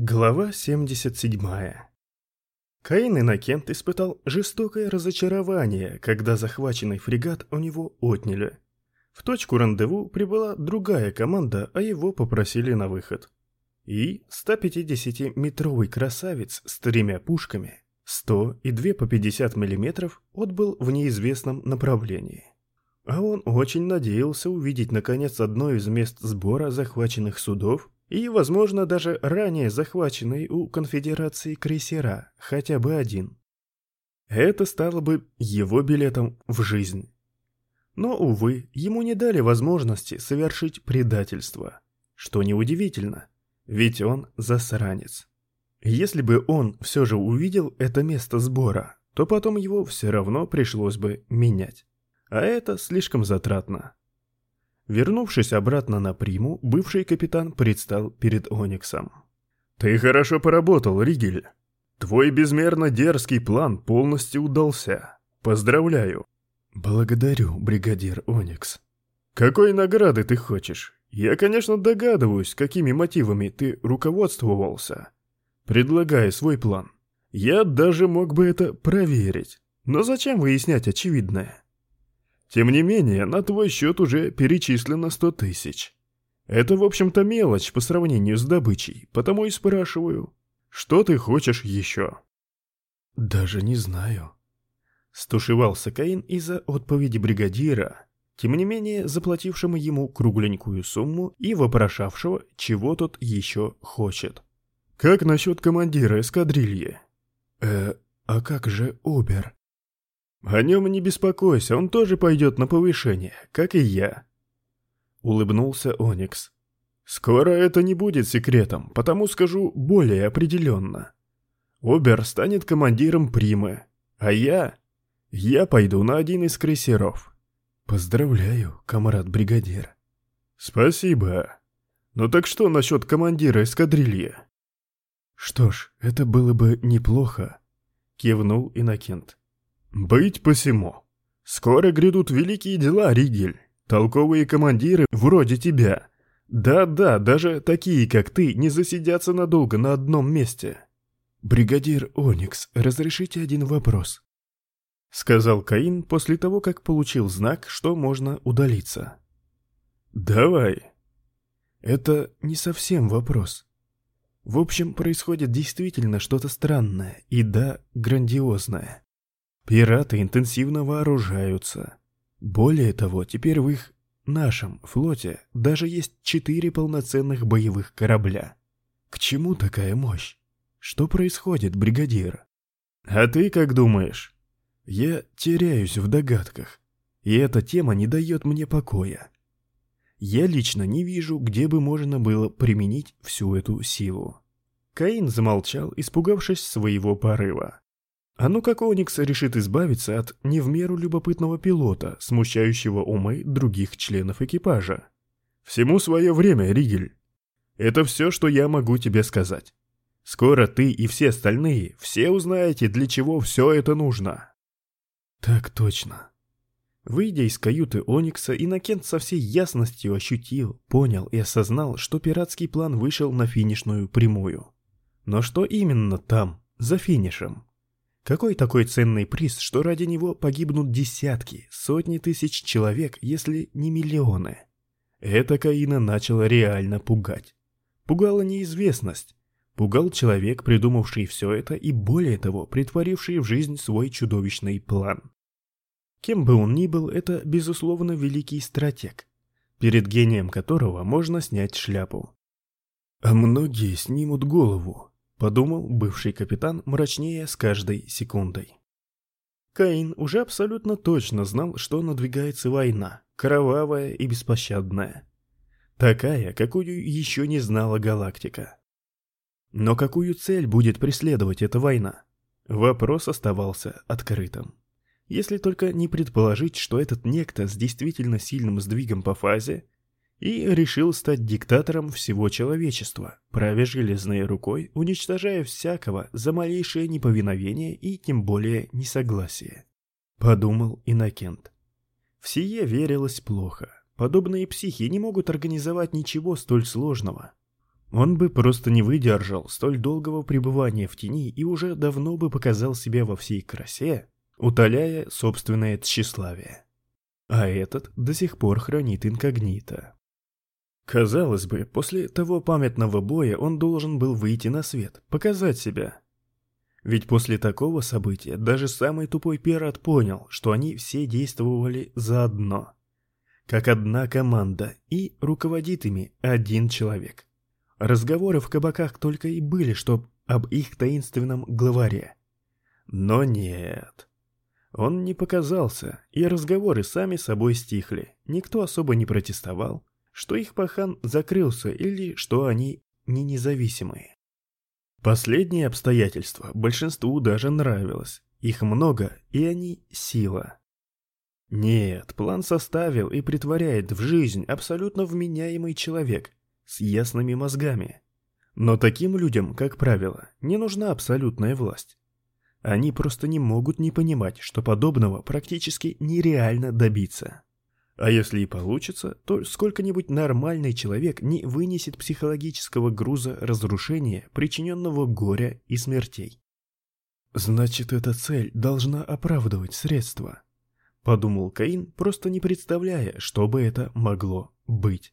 Глава 77 Каин Иннокент испытал жестокое разочарование, когда захваченный фрегат у него отняли. В точку рандеву прибыла другая команда, а его попросили на выход. И 150-метровый красавец с тремя пушками, 100 и 2 по 50 мм, отбыл в неизвестном направлении. А он очень надеялся увидеть наконец одно из мест сбора захваченных судов и, возможно, даже ранее захваченный у конфедерации крейсера, хотя бы один. Это стало бы его билетом в жизнь. Но, увы, ему не дали возможности совершить предательство. Что неудивительно, ведь он засранец. Если бы он все же увидел это место сбора, то потом его все равно пришлось бы менять. А это слишком затратно. Вернувшись обратно на приму, бывший капитан предстал перед Ониксом. «Ты хорошо поработал, Ригель. Твой безмерно дерзкий план полностью удался. Поздравляю». «Благодарю, бригадир Оникс». «Какой награды ты хочешь? Я, конечно, догадываюсь, какими мотивами ты руководствовался. Предлагай свой план. Я даже мог бы это проверить. Но зачем выяснять очевидное?» Тем не менее, на твой счет уже перечислено сто тысяч. Это, в общем-то, мелочь по сравнению с добычей, потому и спрашиваю, что ты хочешь еще?» «Даже не знаю». Стушевался Каин из-за отповеди бригадира, тем не менее заплатившему ему кругленькую сумму и вопрошавшего, чего тот еще хочет. «Как насчет командира эскадрильи?» «Э, а как же Обер?» «О нем не беспокойся, он тоже пойдет на повышение, как и я». Улыбнулся Оникс. «Скоро это не будет секретом, потому скажу более определенно. Обер станет командиром Примы, а я... Я пойду на один из крейсеров». «Поздравляю, комрад-бригадир». «Спасибо. Ну так что насчет командира эскадрильи?» «Что ж, это было бы неплохо», — кивнул Иннокент. «Быть посему. Скоро грядут великие дела, Ригель. Толковые командиры вроде тебя. Да-да, даже такие, как ты, не засидятся надолго на одном месте». «Бригадир Оникс, разрешите один вопрос?» Сказал Каин после того, как получил знак, что можно удалиться. «Давай». «Это не совсем вопрос. В общем, происходит действительно что-то странное и, да, грандиозное. Пираты интенсивно вооружаются. Более того, теперь в их, нашем, флоте даже есть четыре полноценных боевых корабля. К чему такая мощь? Что происходит, бригадир? А ты как думаешь? Я теряюсь в догадках, и эта тема не дает мне покоя. Я лично не вижу, где бы можно было применить всю эту силу. Каин замолчал, испугавшись своего порыва. А ну как Оникс решит избавиться от не в меру любопытного пилота, смущающего умы других членов экипажа? Всему свое время, Ригель. Это все, что я могу тебе сказать. Скоро ты и все остальные, все узнаете, для чего все это нужно. Так точно. Выйдя из каюты Оникса, Иннокент со всей ясностью ощутил, понял и осознал, что пиратский план вышел на финишную прямую. Но что именно там, за финишем? Какой такой ценный приз, что ради него погибнут десятки, сотни тысяч человек, если не миллионы? Это Каина начало реально пугать. Пугала неизвестность. Пугал человек, придумавший все это и, более того, притворивший в жизнь свой чудовищный план. Кем бы он ни был, это, безусловно, великий стратег, перед гением которого можно снять шляпу. А многие снимут голову, Подумал бывший капитан мрачнее с каждой секундой. Каин уже абсолютно точно знал, что надвигается война, кровавая и беспощадная. Такая, какую еще не знала галактика. Но какую цель будет преследовать эта война? Вопрос оставался открытым. Если только не предположить, что этот некто с действительно сильным сдвигом по фазе и решил стать диктатором всего человечества, правя железной рукой, уничтожая всякого за малейшее неповиновение и тем более несогласие. Подумал Иннокент. В сие верилось плохо. Подобные психи не могут организовать ничего столь сложного. Он бы просто не выдержал столь долгого пребывания в тени и уже давно бы показал себя во всей красе, утоляя собственное тщеславие. А этот до сих пор хранит инкогнито. Казалось бы, после того памятного боя он должен был выйти на свет, показать себя. Ведь после такого события даже самый тупой пират понял, что они все действовали заодно. Как одна команда, и руководит ими один человек. Разговоры в кабаках только и были, чтоб об их таинственном главаре. Но нет. Он не показался, и разговоры сами собой стихли. Никто особо не протестовал, что их пахан закрылся или что они не независимые. Последнее обстоятельство большинству даже нравилось. Их много, и они сила. Нет, план составил и притворяет в жизнь абсолютно вменяемый человек, с ясными мозгами. Но таким людям, как правило, не нужна абсолютная власть. Они просто не могут не понимать, что подобного практически нереально добиться. А если и получится, то сколько-нибудь нормальный человек не вынесет психологического груза разрушения, причиненного горя и смертей. «Значит, эта цель должна оправдывать средства», — подумал Каин, просто не представляя, что бы это могло быть.